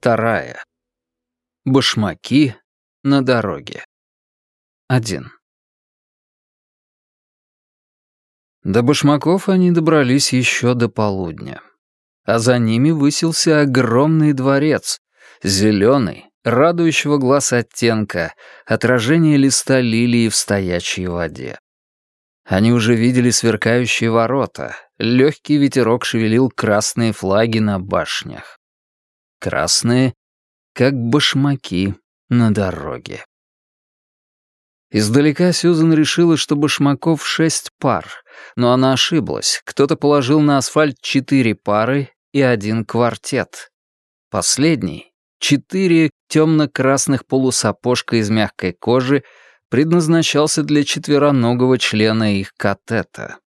Вторая. Башмаки на дороге. Один. До башмаков они добрались еще до полудня. А за ними высился огромный дворец, зеленый, радующего глаз оттенка, отражение листа лилии в стоячей воде. Они уже видели сверкающие ворота, легкий ветерок шевелил красные флаги на башнях красные, как башмаки на дороге. Издалека Сьюзен решила, что башмаков шесть пар, но она ошиблась. Кто-то положил на асфальт четыре пары и один квартет. Последний, четыре темно-красных полусапожка из мягкой кожи, предназначался для четвероногого члена их катета.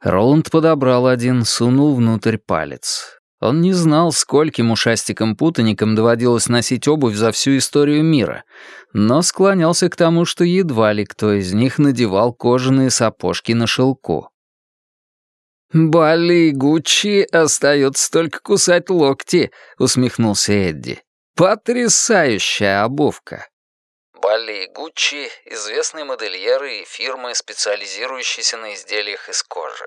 Роланд подобрал один, сунул внутрь палец. Он не знал, скольким ушастикам-путаникам доводилось носить обувь за всю историю мира, но склонялся к тому, что едва ли кто из них надевал кожаные сапожки на шелку. «Балли и Гуччи остается только кусать локти», — усмехнулся Эдди. «Потрясающая обувка!» Балли и Гуччи — известные модельеры и фирмы, специализирующиеся на изделиях из кожи.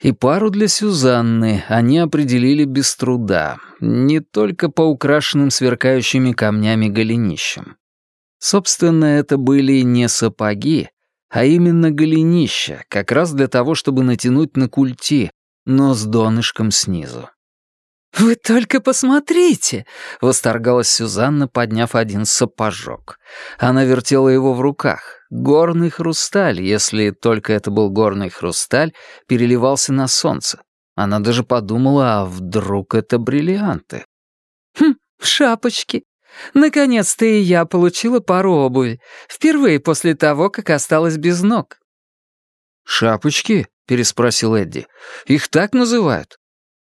И пару для Сюзанны они определили без труда, не только по украшенным сверкающими камнями голенищам. Собственно, это были не сапоги, а именно голенища, как раз для того, чтобы натянуть на культи, но с донышком снизу. «Вы только посмотрите!» — восторгалась Сюзанна, подняв один сапожок. Она вертела его в руках. Горный хрусталь, если только это был горный хрусталь, переливался на солнце. Она даже подумала, а вдруг это бриллианты? «Хм, шапочки. Наконец-то и я получила пару обуви. Впервые после того, как осталась без ног». «Шапочки?» — переспросил Эдди. «Их так называют?»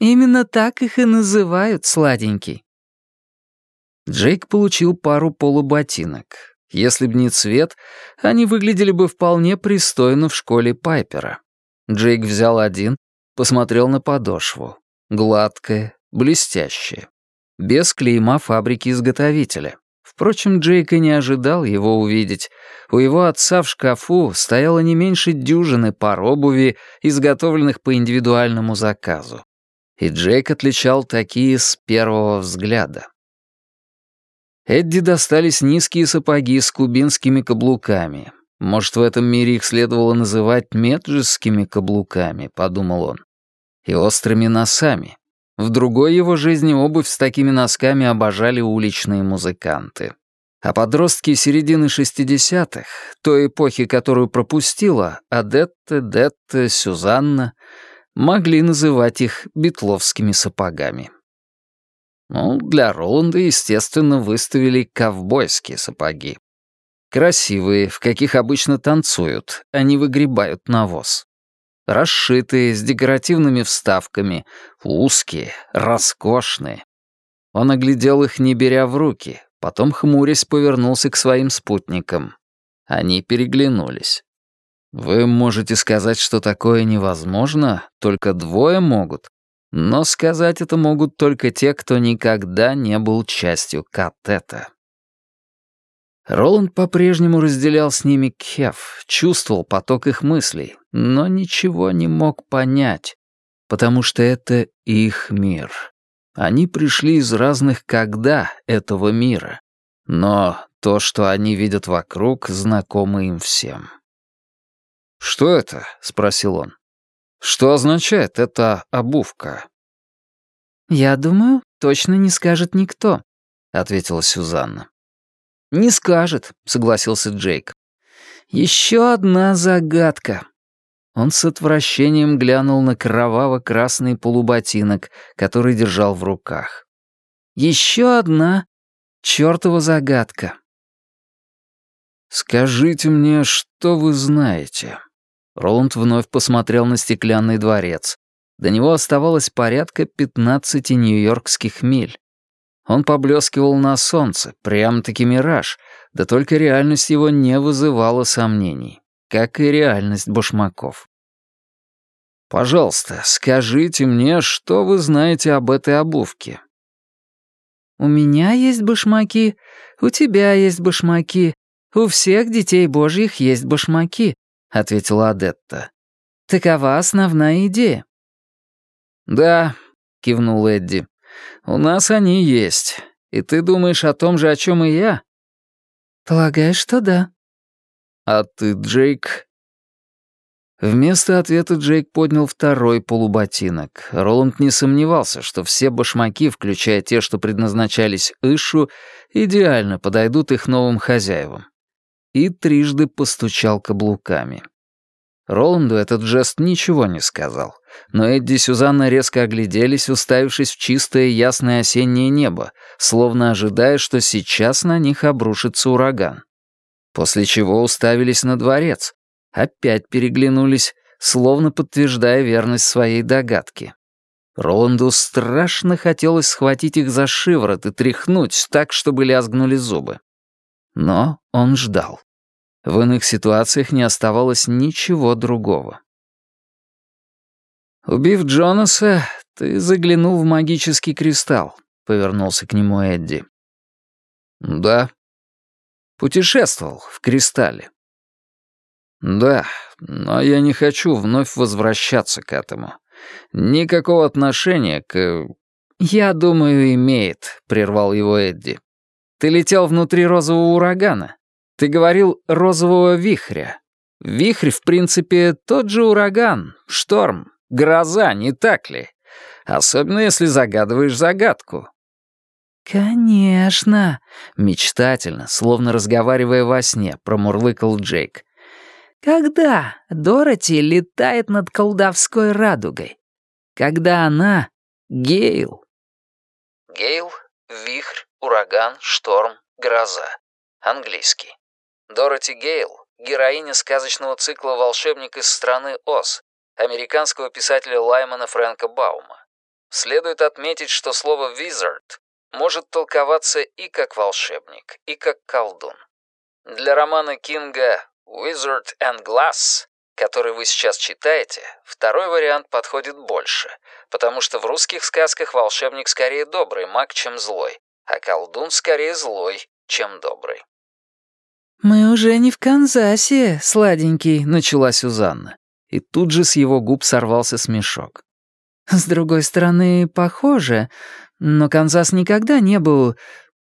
Именно так их и называют, сладенький. Джейк получил пару полуботинок. Если б не цвет, они выглядели бы вполне пристойно в школе Пайпера. Джейк взял один, посмотрел на подошву. Гладкая, блестящая. Без клейма фабрики-изготовителя. Впрочем, Джейк и не ожидал его увидеть. У его отца в шкафу стояло не меньше дюжины пар обуви, изготовленных по индивидуальному заказу и Джейк отличал такие с первого взгляда. Эдди достались низкие сапоги с кубинскими каблуками. Может, в этом мире их следовало называть меджескими каблуками, подумал он. И острыми носами. В другой его жизни обувь с такими носками обожали уличные музыканты. А подростки середины 60-х, той эпохи, которую пропустила Адетта, Детта, Сюзанна, могли называть их битловскими сапогами. Ну, для Роланда, естественно, выставили ковбойские сапоги. Красивые, в каких обычно танцуют, они выгребают навоз. Расшитые, с декоративными вставками, узкие, роскошные. Он оглядел их, не беря в руки, потом, хмурясь, повернулся к своим спутникам. Они переглянулись. Вы можете сказать, что такое невозможно, только двое могут. Но сказать это могут только те, кто никогда не был частью катета. Роланд по-прежнему разделял с ними кеф, чувствовал поток их мыслей, но ничего не мог понять, потому что это их мир. Они пришли из разных «когда» этого мира, но то, что они видят вокруг, знакомо им всем. «Что это?» — спросил он. «Что означает эта обувка?» «Я думаю, точно не скажет никто», — ответила Сюзанна. «Не скажет», — согласился Джейк. «Еще одна загадка». Он с отвращением глянул на кроваво-красный полуботинок, который держал в руках. «Еще одна чертова загадка». «Скажите мне, что вы знаете?» Роланд вновь посмотрел на стеклянный дворец. До него оставалось порядка пятнадцати нью-йоркских миль. Он поблескивал на солнце, прям-таки мираж, да только реальность его не вызывала сомнений, как и реальность башмаков. Пожалуйста, скажите мне, что вы знаете об этой обувке?» «У меня есть башмаки, у тебя есть башмаки, у всех детей божьих есть башмаки», — ответила Адетта. «Такова основная идея». «Да», — кивнул Эдди, — «у нас они есть. И ты думаешь о том же, о чем и я?» «Полагаю, что да». «А ты, Джейк?» Вместо ответа Джейк поднял второй полуботинок. Роланд не сомневался, что все башмаки, включая те, что предназначались Ишу, идеально подойдут их новым хозяевам. И трижды постучал каблуками. Роланду этот жест ничего не сказал, но Эдди и Сюзанна резко огляделись, уставившись в чистое ясное осеннее небо, словно ожидая, что сейчас на них обрушится ураган. После чего уставились на дворец, опять переглянулись, словно подтверждая верность своей догадки. Роланду страшно хотелось схватить их за шиворот и тряхнуть так, чтобы лязгнули зубы. Но он ждал. В иных ситуациях не оставалось ничего другого. «Убив Джонаса, ты заглянул в магический кристалл», — повернулся к нему Эдди. «Да». «Путешествовал в кристалле». «Да, но я не хочу вновь возвращаться к этому. Никакого отношения к...» «Я думаю, имеет», — прервал его Эдди. «Ты летел внутри розового урагана. Ты говорил «розового вихря». Вихрь, в принципе, тот же ураган, шторм, гроза, не так ли? Особенно, если загадываешь загадку. «Конечно», — мечтательно, словно разговаривая во сне, промурлыкал Джейк. «Когда Дороти летает над колдовской радугой? Когда она — Гейл?» Гейл — вихрь, ураган, шторм, гроза. Английский. Дороти Гейл — героиня сказочного цикла «Волшебник из страны Оз» американского писателя Лаймана Фрэнка Баума. Следует отметить, что слово «wizard» может толковаться и как волшебник, и как колдун. Для романа Кинга «Wizard and Glass», который вы сейчас читаете, второй вариант подходит больше, потому что в русских сказках волшебник скорее добрый маг, чем злой, а колдун скорее злой, чем добрый. «Мы уже не в Канзасе, сладенький», — начала Сюзанна. И тут же с его губ сорвался смешок. «С другой стороны, похоже, но Канзас никогда не был,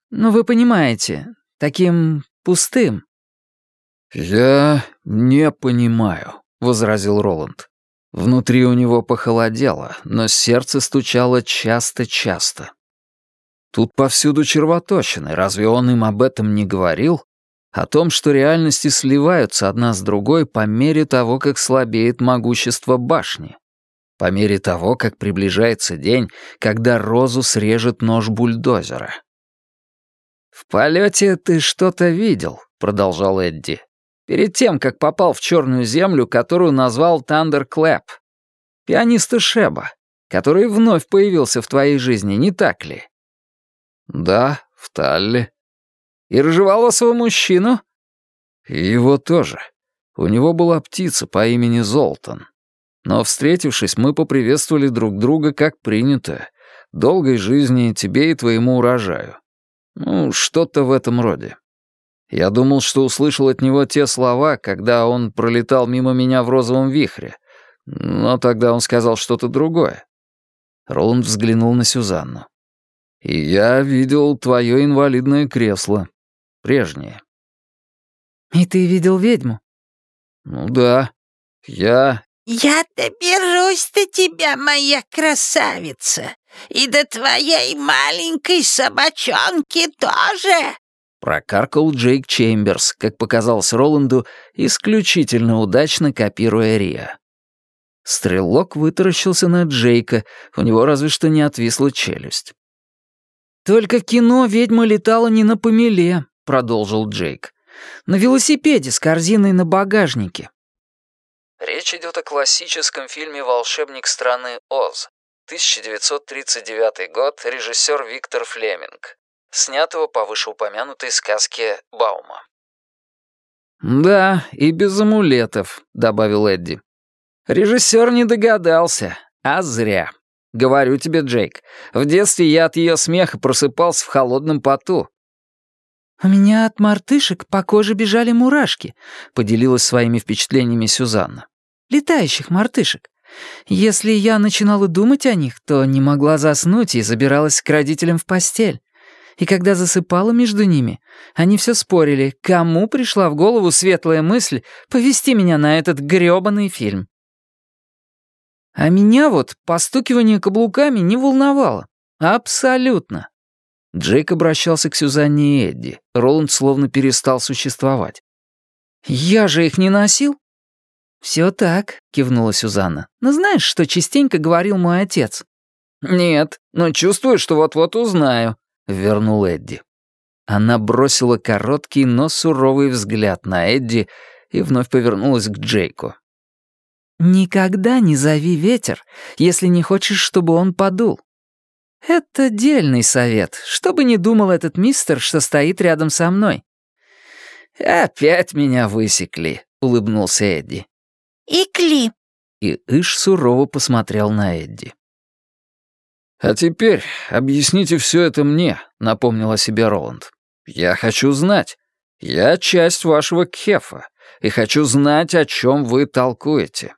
ну вы понимаете, таким пустым». «Я не понимаю», — возразил Роланд. Внутри у него похолодело, но сердце стучало часто-часто. Тут повсюду червоточины, разве он им об этом не говорил? О том, что реальности сливаются одна с другой по мере того, как слабеет могущество башни. По мере того, как приближается день, когда розу срежет нож бульдозера. «В полете ты что-то видел», — продолжал Эдди. «Перед тем, как попал в черную землю, которую назвал Тандер Клэп. Пианиста Шеба, который вновь появился в твоей жизни, не так ли?» «Да, в Талле», и рыжеволосого мужчину?» «Его тоже. У него была птица по имени Золтан. Но, встретившись, мы поприветствовали друг друга как принято. Долгой жизни тебе и твоему урожаю. Ну, что-то в этом роде. Я думал, что услышал от него те слова, когда он пролетал мимо меня в розовом вихре. Но тогда он сказал что-то другое. Роланд взглянул на Сюзанну. «И я видел твое инвалидное кресло прежнее. «И ты видел ведьму?» «Ну да. Я...» «Я доберусь до тебя, моя красавица, и до твоей маленькой собачонки тоже!» Прокаркал Джейк Чемберс, как показалось Роланду, исключительно удачно копируя Риа. Стрелок вытаращился на Джейка, у него разве что не отвисла челюсть. «Только в кино ведьма летала не на помеле», — продолжил Джейк. «На велосипеде с корзиной на багажнике». Речь идет о классическом фильме «Волшебник страны Оз», 1939 год, режиссер Виктор Флеминг, снятого по вышеупомянутой сказке Баума. «Да, и без амулетов», — добавил Эдди. Режиссер не догадался, а зря. Говорю тебе, Джейк, в детстве я от ее смеха просыпался в холодном поту. «У меня от мартышек по коже бежали мурашки», — поделилась своими впечатлениями Сюзанна. «Летающих мартышек. Если я начинала думать о них, то не могла заснуть и забиралась к родителям в постель. И когда засыпала между ними, они все спорили, кому пришла в голову светлая мысль повести меня на этот грёбаный фильм. А меня вот постукивание каблуками не волновало. Абсолютно. Джейк обращался к Сюзанне и Эдди. Роланд словно перестал существовать. «Я же их не носил?» «Все так», — кивнула Сюзанна. «Но знаешь, что частенько говорил мой отец?» «Нет, но чувствую, что вот-вот узнаю», — вернул Эдди. Она бросила короткий, но суровый взгляд на Эдди и вновь повернулась к Джейку. «Никогда не зови ветер, если не хочешь, чтобы он подул. Это дельный совет, чтобы не думал этот мистер, что стоит рядом со мной». «Опять меня высекли», — улыбнулся Эдди. «Икли». И Иш сурово посмотрел на Эдди. «А теперь объясните все это мне», — напомнил о себе Роланд. «Я хочу знать. Я часть вашего кефа, и хочу знать, о чем вы толкуете».